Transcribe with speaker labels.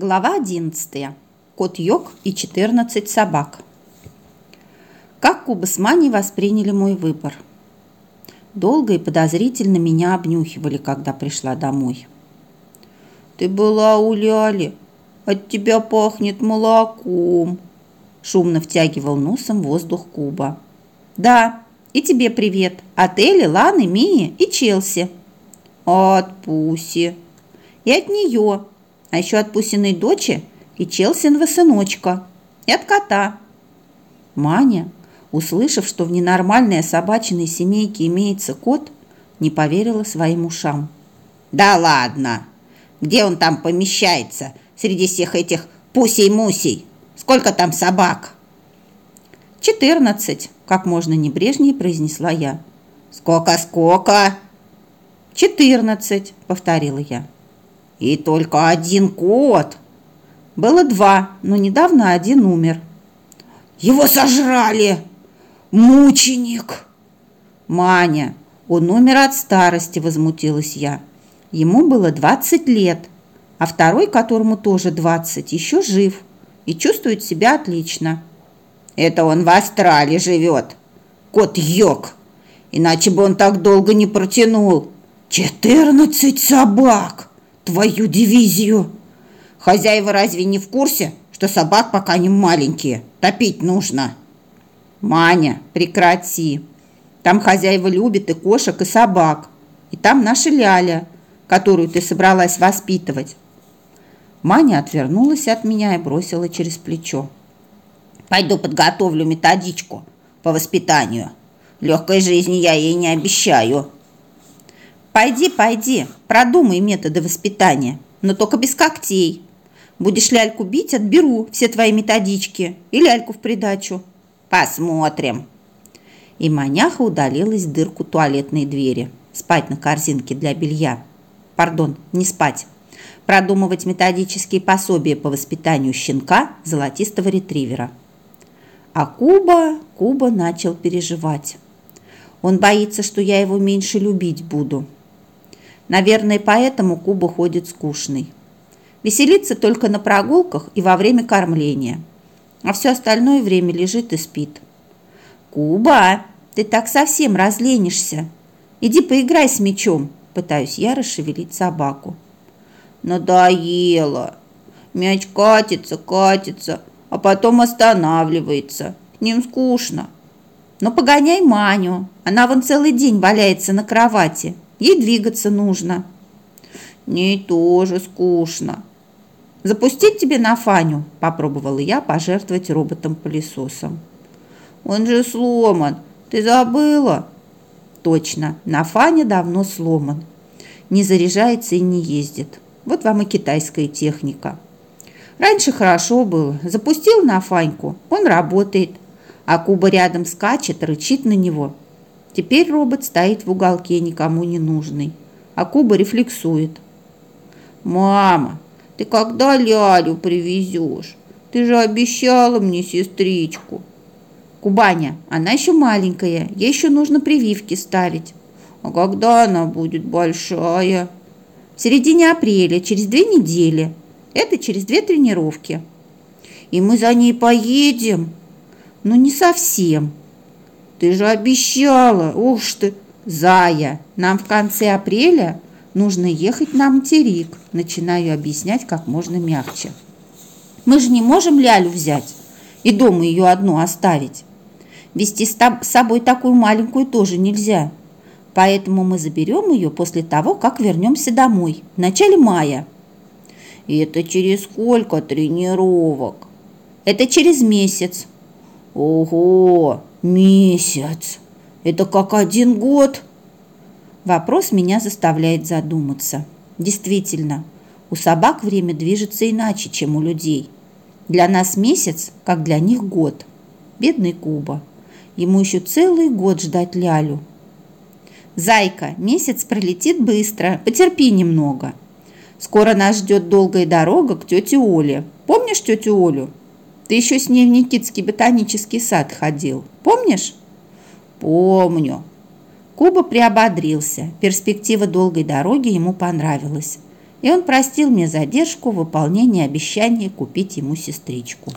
Speaker 1: Глава 11. Кот Йог и 14 собак. Как Маней восприняли мой выбор? Долго и подозрительно меня обнюхивали, когда пришла домой.
Speaker 2: «Ты была у Ляли, от тебя пахнет молоком»,
Speaker 1: шумно втягивал носом воздух Куба. «Да, и тебе привет от Элли, Ланы, Мии и Челси».
Speaker 2: «От Пуси».
Speaker 1: «И от нее», а еще от Пусиной дочи и Челсинова сыночка, и от кота. Маня, услышав, что в ненормальной собачиной семейке имеется кот, не поверила своим ушам.
Speaker 2: «Да ладно! Где он там помещается среди всех этих пусей-мусей? Сколько там собак?»
Speaker 1: «Четырнадцать», как можно небрежнее произнесла я.
Speaker 2: «Сколько-сколько?»
Speaker 1: «Четырнадцать», повторила я.
Speaker 2: И только один кот.
Speaker 1: Было два, но недавно один умер.
Speaker 2: Его сожрали! Мученик!
Speaker 1: Маня, он умер от старости, возмутилась я. Ему было 20 лет, а второй, которому тоже 20, еще жив и чувствует себя отлично.
Speaker 2: Это он в Австралии живет, кот Йог. Иначе бы он так долго не протянул. Четырнадцать собак! Твою дивизию. Хозяева разве не в курсе, что собак пока не маленькие, топить нужно?
Speaker 1: Маня, прекрати. Там хозяева любят и кошек, и собак. И там наша Ляля, которую ты собралась воспитывать. Маня отвернулась от меня и бросила через плечо.
Speaker 2: Пойду подготовлю методичку по воспитанию. Легкой жизни я ей не обещаю.
Speaker 1: Пойди, пойди, продумай методы воспитания, но только без когтей. Будешь ляльку бить, отберу все твои методички и ляльку в придачу.
Speaker 2: Посмотрим.
Speaker 1: И маняха удалилась в дырку туалетной двери. Спать на корзинке для белья. Пардон, не спать. Продумывать методические пособия по воспитанию щенка золотистого ретривера. А Куба, Куба начал переживать. Он боится, что я его меньше любить буду. Наверное, поэтому Куба ходит скучный. Веселится только на прогулках и во время кормления. А все остальное время лежит и спит. «Куба, ты так совсем разленишься. Иди поиграй с мячом», пытаюсь я расшевелить собаку.
Speaker 2: «Надоело. Мяч катится, катится, а потом останавливается. С ним скучно».
Speaker 1: «Ну, погоняй Маню. Она вон целый день валяется на кровати. Ей двигаться нужно.
Speaker 2: Ней тоже скучно.
Speaker 1: Запустить тебе на Фаню, попробовала я пожертвовать роботом-пылесосом.
Speaker 2: Он же сломан. Ты забыла?
Speaker 1: Точно, на Фане давно сломан. Не заряжается и не ездит. Вот вам и китайская техника. Раньше хорошо было. Запустил на Фаньку, он работает. А Куба рядом скачет, рычит на него – Теперь робот стоит в уголке, никому не нужный, а Куба рефлексует.
Speaker 2: «Мама, ты когда Лялю привезешь? Ты же обещала мне сестричку».
Speaker 1: «Кубаня, она еще маленькая, ей еще нужно прививки ставить».
Speaker 2: «А когда она будет большая?»
Speaker 1: «В середине апреля, через две недели. Это через две тренировки».
Speaker 2: «И мы за ней поедем?»
Speaker 1: «Ну, не совсем.
Speaker 2: Ты же обещала, ух ты,
Speaker 1: Зая, нам в конце апреля нужно ехать на материк. Начинаю объяснять как можно мягче. Мы же не можем Лялю взять и дома ее одну оставить. Вести с собой такую маленькую тоже нельзя. Поэтому мы заберем ее после того, как вернемся домой, в начале мая.
Speaker 2: И это через сколько тренировок?
Speaker 1: Это через месяц.
Speaker 2: Ого, Месяц. Это как один год?
Speaker 1: Вопрос меня заставляет задуматься. Действительно, у собак время движется иначе, чем у людей. Для нас месяц, как для них год. Бедный Куба. Ему еще целый год ждать Лялю. Зайка, месяц пролетит быстро, потерпи немного. Скоро нас ждет долгая дорога к тете Оле. Помнишь тетю Олю? Ты еще с ней в Никитский ботанический сад ходил. Помнишь?
Speaker 2: Помню.
Speaker 1: Куба приободрился. Перспектива долгой дороги ему понравилась. И он простил мне задержку в выполнении обещания купить ему сестричку.